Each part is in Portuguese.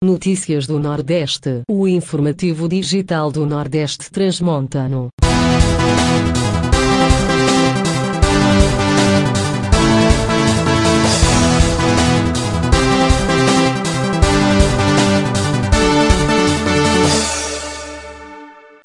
Notícias do Nordeste. O informativo digital do Nordeste Transmontano.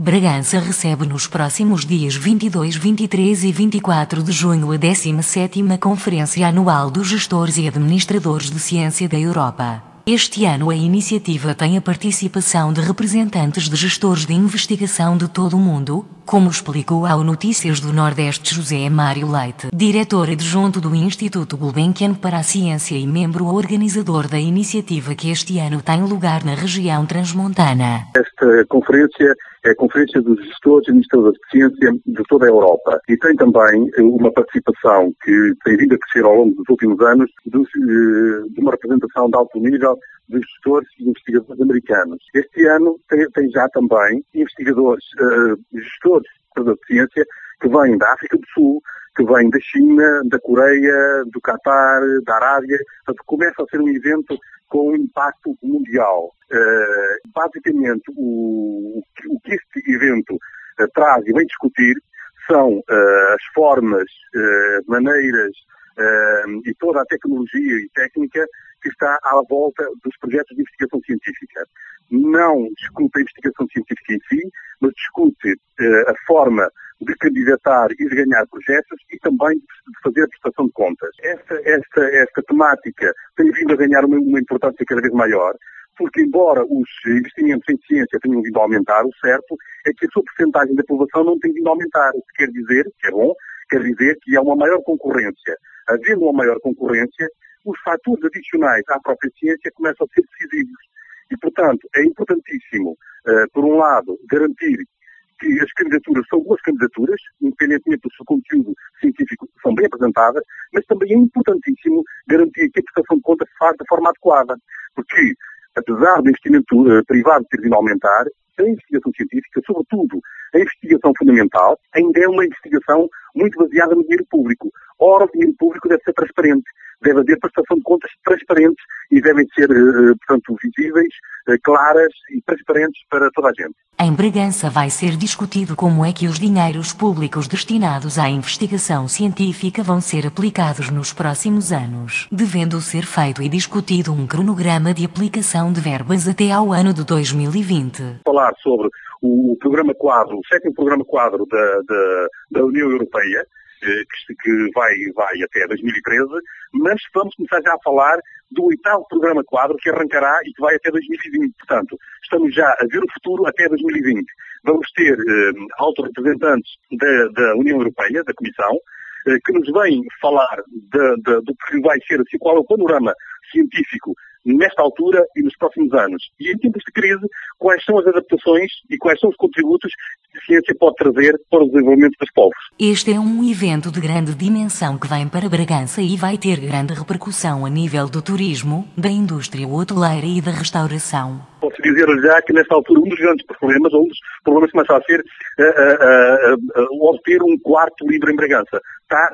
Bragança recebe nos próximos dias 22, 23 e 24 de junho a 17ª Conferência Anual dos Gestores e Administradores de Ciência da Europa. Este ano a iniciativa tem a participação de representantes de gestores de investigação de todo o mundo, como explicou ao Notícias do Nordeste José Mário Leite, diretor adjunto do Instituto Gulbenkian para a Ciência e membro organizador da iniciativa que este ano tem lugar na região transmontana. Esta conferência é a Conferência dos Gestores e Administradores de Ciência de toda a Europa. E tem também uma participação que tem vindo a crescer ao longo dos últimos anos dos, eh, de uma representação de alto nível dos gestores e investigadores americanos. Este ano tem, tem já também investigadores, uh, gestores de ciência que vêm da África do Sul, que vêm da China, da Coreia, do Catar, da Arábia. Portanto, começa a ser um evento com um impacto mundial. Uh, basicamente, o, o, que este evento uh, traz e vem discutir são uh, as formas, maneiras e toda a tecnologia e técnica que está à volta dos projetos de investigação científica. Não discute a investigação científica em si, discute a forma de candidatar e de ganhar projetos e também de fazer a prestação de contas. Esta, esta, esta temática tem vindo a ganhar uma, uma importância cada vez maior, porque embora os investimentos em ciência tenham vindo a aumentar, o certo é que a sua porcentagem da população não tem vindo a aumentar, o que quer dizer, que é bom, quer dizer que há uma maior concorrência. Havendo uma maior concorrência, os fatores adicionais à própria ciência começam a ser decisivos. E, portanto, é importantíssimo, uh, por um lado, garantir que as candidaturas são boas candidaturas, independentemente do seu conteúdo científico, são bem apresentadas, mas também é importantíssimo garantir que a prestação de contas se faz da forma adequada. Porque, apesar do investimento uh, privado ter vindo a aumentar, a investigação científica, sobretudo a investigação fundamental, ainda é uma investigação muito baseada no dinheiro público. Ora, o dinheiro público deve ser transparente, deve haver prestação de contas transparentes e devem ser, eh, portanto, visíveis, eh, claras e transparentes para toda a gente. Em Bragança vai ser discutido como é que os dinheiros públicos destinados à investigação científica vão ser aplicados nos próximos anos, devendo ser feito e discutido um cronograma de aplicação de verbas até ao ano de 2020. Falar sobre o programa quadro, o sétimo programa quadro da, da, da União Europeia, que, que vai, vai até 2013, mas vamos começar já a falar do oitavo programa quadro que arrancará e que vai até 2020. Portanto, estamos já a ver o futuro até 2020. Vamos ter eh, altos representantes da, da União Europeia, da Comissão, eh, que nos vêm falar de, de, do que vai ser, assim, qual é o panorama científico nesta altura e nos próximos anos. E em tempos de crise, quais são as adaptações e quais são os contributos que a ciência pode trazer para o desenvolvimento dos povos. Este é um evento de grande dimensão que vem para Bragança e vai ter grande repercussão a nível do turismo, da indústria hoteleira e da restauração. Posso dizer já que nesta altura um dos grandes problemas, ou um dos problemas começa a ser uh, uh, uh, obter um quarto livre em Bragança. Tá,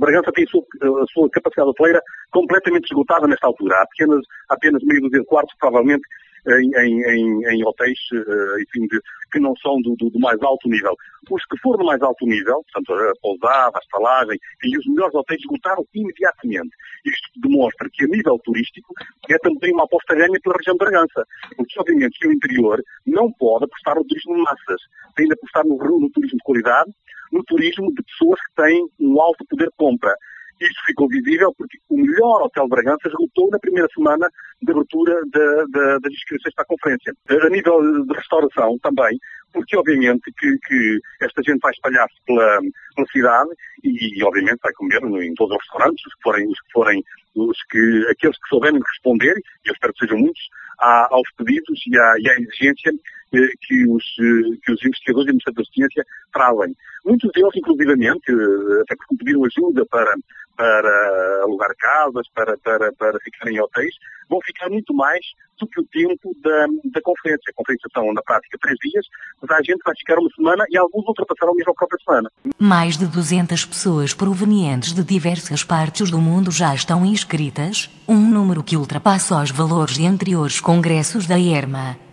Bragança tem a sua, a sua capacidade hoteleira completamente esgotada nesta altura há apenas, apenas meio dúzia de quartos, provavelmente, em, em, em, hotéis uh, enfim, de, que não são do, do, do, mais alto nível. Os que foram do mais alto nível, portanto, a pousada, a estalagem, e os melhores hotéis esgotaram imediatamente. Isto demonstra que, a nível turístico, é também uma aposta ganha pela região de Bragança. Porque, obviamente, o interior não pode apostar no turismo de massas. Tem de apostar no, no turismo de qualidade, no turismo de pessoas que têm um alto poder de compra. Isto ficou visível porque o melhor hotel de Bragança esgotou na primeira semana de abertura de, de, das inscrições para a conferência. A nível de restauração também, porque obviamente que, que esta gente vai espalhar-se pela, pela, cidade e, obviamente vai comer em todos os restaurantes, os que forem, os que forem, os que, aqueles que souberem responder, e eu espero que sejam muitos, aos pedidos e à, e à exigência eh, que, os, eh, que os investigadores e administradores de ciência trazem. Muitos deles, inclusivamente, eh, até porque pediram ajuda para, para alugar casas, para, para, para ficar em hotéis, vão ficar muito mais do que o tempo da, da conferência. A conferência são, na prática, três dias, mas a gente vai ficar uma semana e alguns ultrapassaram mesmo a própria semana. Mais de 200 pessoas provenientes de diversas partes do mundo já estão inscritas, um número que ultrapassa os valores de anteriores congressos da ERMA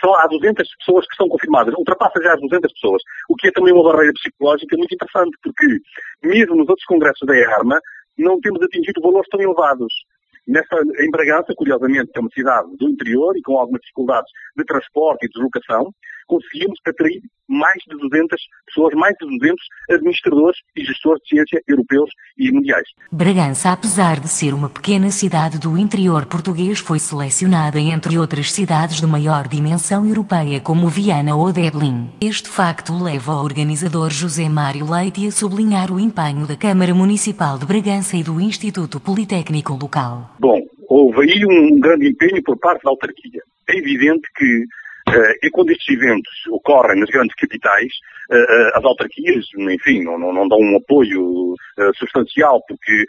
só há 200 pessoas que estão confirmadas, ultrapassa já as 200 pessoas, o que é também uma barreira psicológica muito interessante, porque mesmo nos outros congressos da ERMA não temos atingido valores tão elevados. Nessa, em Bragança, curiosamente, é uma cidade do interior e com algumas dificuldades de transporte e deslocação, conseguimos atrair mais de 200 pessoas, mais de 200 administradores e gestores de ciência europeus e mundiais. Bragança, apesar de ser uma pequena cidade do interior português, foi selecionada entre outras cidades de maior dimensão europeia como Viana ou Dublin. Este facto leva o organizador José Mário Leite a sublinhar o empenho da Câmara Municipal de Bragança e do Instituto Politécnico Local. Bom, houve aí um grande empenho por parte da autarquia. É evidente que e quando estes eventos ocorrem nas grandes capitais, uh, as autarquias, enfim, não, não, não dão um apoio substancial porque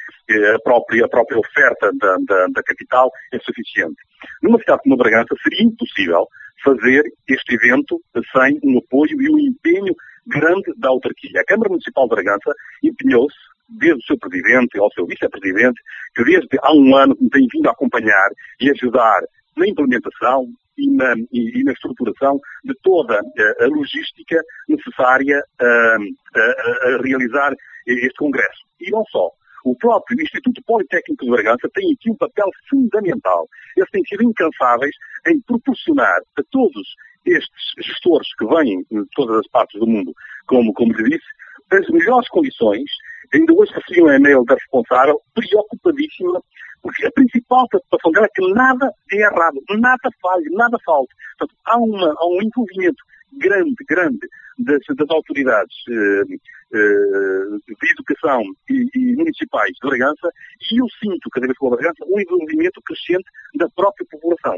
a própria, a própria oferta da, da, da, capital é suficiente. Numa cidade como Bragança seria impossível fazer este evento sem um apoio e um empenho grande da autarquia. A Câmara Municipal de Bragança empenhou-se desde o seu presidente ao seu vice-presidente, que desde há um ano tem vindo a acompanhar e ajudar na implementação, e na, e, na estruturação de toda a, a logística necessária a, a, a, realizar este Congresso. E não só. O próprio Instituto Politécnico de Bragança tem aqui um papel fundamental. Eles têm sido incansáveis em proporcionar a todos estes gestores que vêm de todas as partes do mundo, como, como lhe disse, as melhores condições. Ainda hoje recebi um e-mail da responsável preocupadíssima porque a principal preocupação dela é que nada é errado, nada falhe, nada falte. Portanto, há, uma, há um envolvimento grande, grande das, das autoridades eh, eh, de educação e, e, municipais de Bragança e eu sinto, cada vez que vou a Bragança, um envolvimento crescente da própria população.